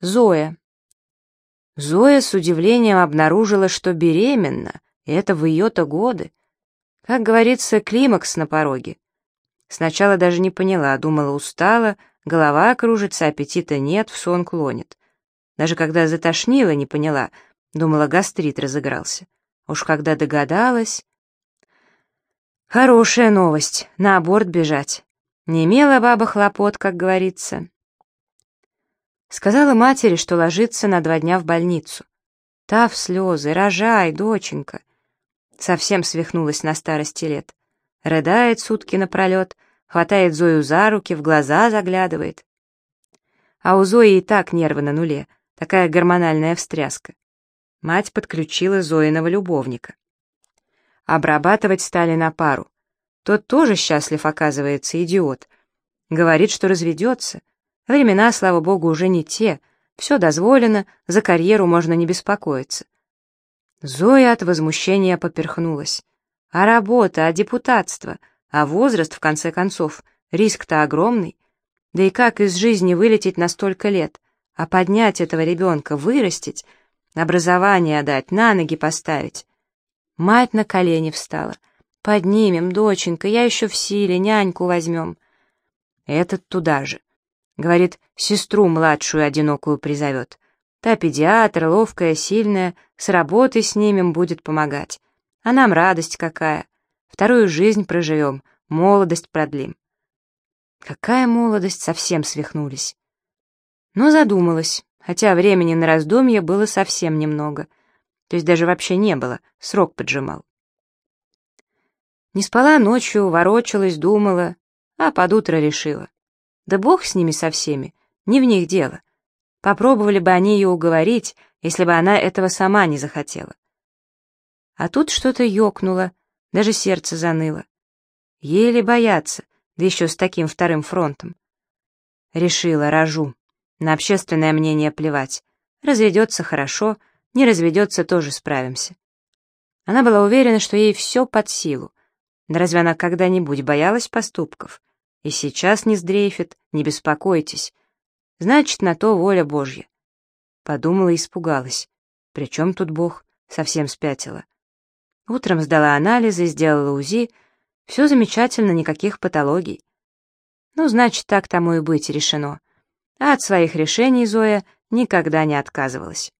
Зоя. Зоя с удивлением обнаружила, что беременна, и это в ее-то годы. Как говорится, климакс на пороге. Сначала даже не поняла, думала, устала, голова кружится, аппетита нет, в сон клонит. Даже когда затошнила, не поняла, думала, гастрит разыгрался. Уж когда догадалась... Хорошая новость, на аборт бежать. Не имела баба хлопот, как говорится. Сказала матери, что ложится на два дня в больницу. Та в слезы, рожай, доченька. Совсем свихнулась на старости лет. Рыдает сутки напролет, хватает Зою за руки, в глаза заглядывает. А у Зои и так нервы на нуле, такая гормональная встряска. Мать подключила Зоиного любовника. Обрабатывать стали на пару. Тот тоже счастлив, оказывается, идиот. Говорит, что разведется, Времена, слава богу, уже не те. Все дозволено, за карьеру можно не беспокоиться. Зоя от возмущения поперхнулась. А работа, а депутатство, а возраст, в конце концов, риск-то огромный. Да и как из жизни вылететь на столько лет? А поднять этого ребенка, вырастить, образование дать, на ноги поставить? Мать на колени встала. «Поднимем, доченька, я еще в силе, няньку возьмем». Этот туда же. Говорит, сестру младшую одинокую призовет. Та педиатр, ловкая, сильная, с работой снимем, будет помогать. А нам радость какая. Вторую жизнь проживем, молодость продлим. Какая молодость, совсем свихнулись. Но задумалась, хотя времени на раздумье было совсем немного. То есть даже вообще не было, срок поджимал. Не спала ночью, ворочалась, думала, а под утро решила. Да бог с ними со всеми, не в них дело. Попробовали бы они ее уговорить, если бы она этого сама не захотела. А тут что-то ёкнуло, даже сердце заныло. Еле бояться, да еще с таким вторым фронтом. Решила, рожу. На общественное мнение плевать. Разведется хорошо, не разведется тоже справимся. Она была уверена, что ей все под силу. Да разве она когда-нибудь боялась поступков? И сейчас не сдрейфит, не беспокойтесь. Значит, на то воля Божья. Подумала и испугалась. Причем тут Бог? Совсем спятила. Утром сдала анализы, сделала УЗИ. Все замечательно, никаких патологий. Ну, значит, так тому и быть решено. А от своих решений Зоя никогда не отказывалась.